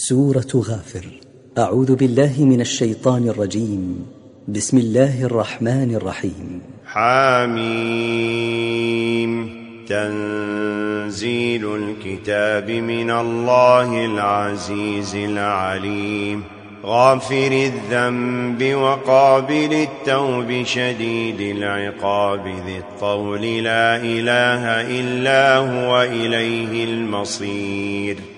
سورة غافر. أعوذ بالله من الشيطان الرجيم. بسم الله الرحمن الرحيم. حاميم تنزيل الكتاب من الله العزيز العليم. غافر الذنب وقابل التوب شديد العقاب ذي الطول. لا إله إلا هو إليه المصير.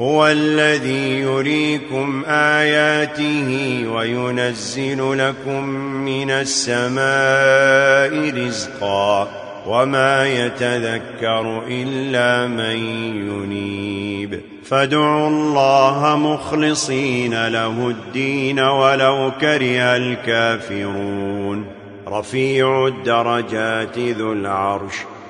هو الذي يريكم آياته وينزل لكم من السماء رزقا وما يتذكر إلا من ينيب. فادعوا الله مخلصين له الدين ولو كره الكافرون. رفيع الدرجات ذو العرش.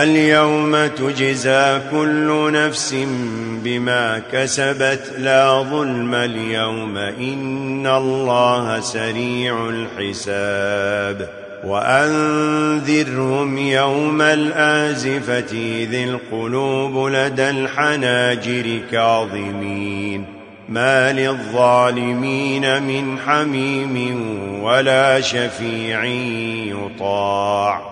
اليوم تجزى كل نفس بما كسبت لا ظلم اليوم إن الله سريع الحساب وأنذرهم يوم الآزفة ذي القلوب لدى الحناجر كاظمين ما للظالمين من حميم ولا شفيع يطاع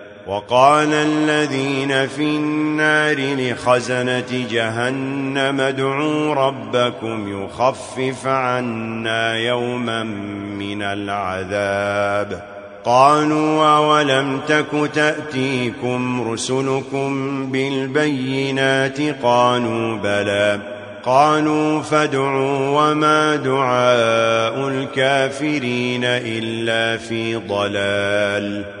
وقال الذين في النار لخزنة جهنم ادعوا ربكم يخفف عنا يوما من العذاب. قالوا أولم تك تأتيكم رسلكم بالبينات؟ قالوا بلى. قالوا فادعوا وما دعاء الكافرين إلا في ضلال.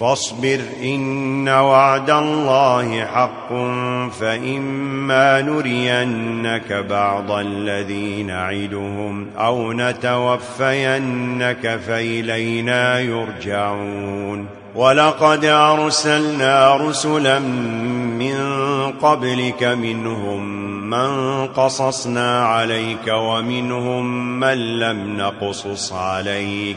فاصبر إن وعد الله حق فإما نرينك بعض الذين عيدهم أو نتوفينك فإلينا يرجعون ولقد أرسلنا رسلا من قبلك منهم من قصصنا عليك ومنهم من لم نقصص عليك